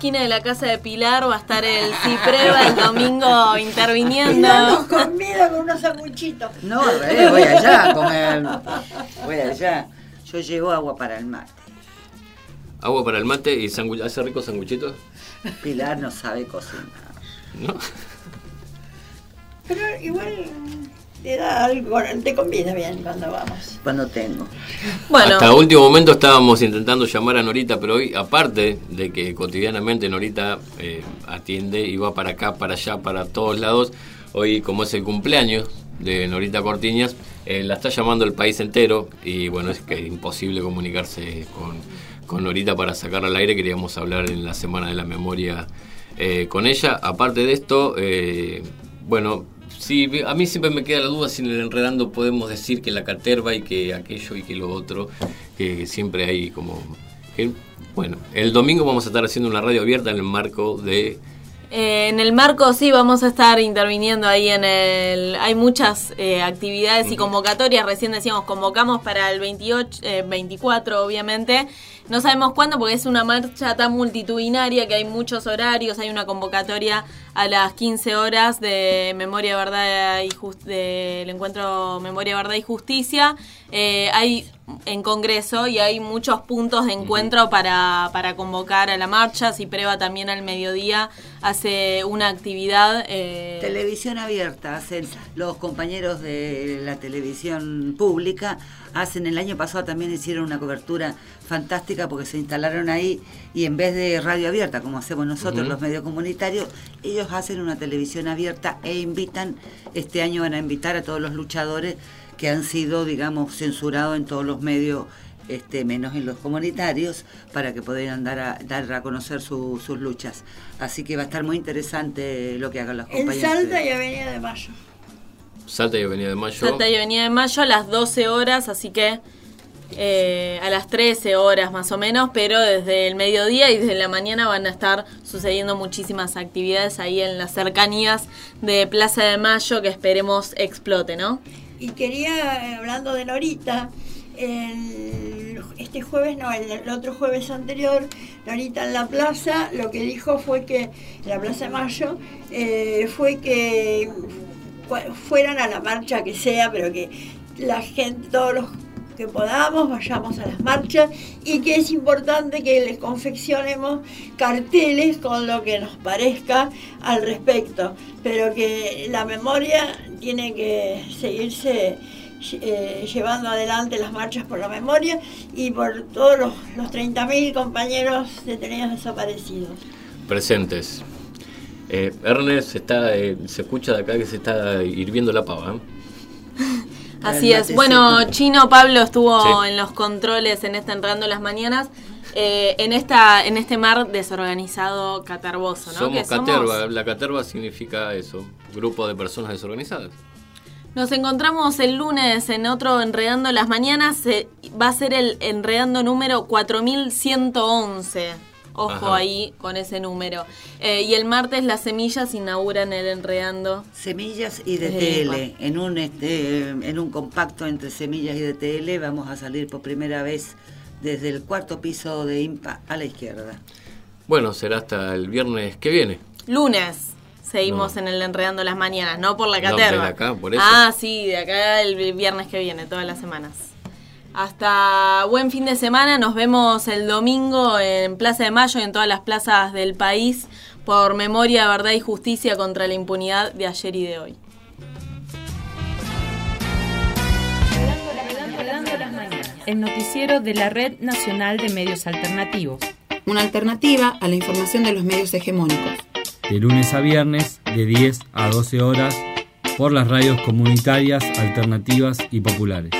esquina de la casa de Pilar va a estar el Cipreva el domingo interviniendo. Damos comida con unos sanguchitos. No, al revés, voy allá a comer. Voy allá. Yo llevo agua para el mate. Agua para el mate y hace ricos sanguchitos. Pilar no sabe cocinar. ¿No? Pero igual te da algo, te conviene bien cuando vamos. Cuando tengo. Bueno, Hasta último momento estábamos intentando llamar a Norita, pero hoy, aparte de que cotidianamente Norita eh, atiende y va para acá, para allá, para todos lados, hoy como es el cumpleaños de Norita Cortiñas, eh, la está llamando el país entero y bueno, es que es imposible comunicarse con, con Norita para sacarla al aire, queríamos hablar en la Semana de la Memoria eh, con ella. Aparte de esto, eh, bueno, sí, a mí siempre me queda la duda si en el enredando podemos decir que la caterva y que aquello y que lo otro, que siempre hay como... que- bueno, el domingo vamos a estar haciendo una radio abierta en el marco de... Eh, en el marco sí vamos a estar interviniendo ahí en el... Hay muchas eh, actividades y convocatorias, recién decíamos, convocamos para el 28, eh, 24 obviamente. No sabemos cuándo porque es una marcha tan multitudinaria que hay muchos horarios, hay una convocatoria a las 15 horas de Memoria, Verdad y Jus- del encuentro Memoria, Verdad y Justicia. Eh, hay en Congreso y hay muchos puntos de encuentro para, para convocar a la marcha. Cipreva también al mediodía hace una actividad. eh, Televisión abierta, hacen los compañeros de la televisión pública, hacen el año pasado también hicieron una cobertura fantástica porque se instalaron ahí y en vez de radio abierta, como hacemos nosotros los medios comunitarios, ellos hacen una televisión abierta e invitan, este año van a invitar a todos los luchadores que han sido, digamos, censurados en todos los medios este, menos en los comunitarios, para que puedan dar a, dar a conocer su- sus luchas. Así que va a estar muy interesante lo que hagan los En compañeros. Salta y Avenida de Mayo. Salta y Avenida de Mayo. Salta y Avenida de Mayo a las 12 horas, así que eh, a las 13 horas más o menos, pero desde el mediodía y desde la mañana van a estar sucediendo muchísimas actividades ahí en las cercanías de Plaza de Mayo que esperemos explote, ¿no? Y quería, eh, hablando de Norita, el- este jueves, no, el, otro jueves anterior, Norita en la plaza, lo que dijo fue que, en la Plaza de Mayo, eh, fue que fu- fueran a la marcha que sea, pero que la gente, todos los que podamos, vayamos a las marchas y que es importante que les confeccionemos carteles con lo que nos parezca al respecto, pero que la memoria tiene que seguirse eh, llevando adelante las marchas por la memoria y por todos los, los 30.000 compañeros detenidos desaparecidos. presentes. Eh, Ernest está, eh, se escucha de acá que se está hirviendo la pava. ¿eh? Así es. Bueno. Chino Pablo estuvo Sí. en los controles en esta Entrando las Mañanas. Eh, en esta en este mar desorganizado catarboso, ¿no? Somos caterva. La caterva significa eso, grupo de personas desorganizadas. Nos encontramos el lunes en otro Enredando las Mañanas. eh, va a ser el Enredando número 4111. Ojo Ajá. ahí con ese número. Eh, y el martes las semillas inauguran el Enredando. Semillas y DTL. En un este, en un compacto entre semillas y DTL vamos a salir por primera vez desde el cuarto piso de IMPA a la izquierda. Bueno, será hasta el viernes que viene. Lunes. Seguimos No. en el Enredando las Mañanas, no por la No, caterva. de acá, por eso. Ah, sí, de acá el viernes que viene, todas las semanas. Hasta buen fin de semana, nos vemos el domingo en Plaza de Mayo y en todas las plazas del país por memoria, verdad y justicia contra la impunidad de ayer y de hoy. El noticiero de la Red Nacional de Medios Alternativos. Una alternativa a la información de los medios hegemónicos. de lunes a viernes de 10 a 12 horas por las radios comunitarias, alternativas y populares.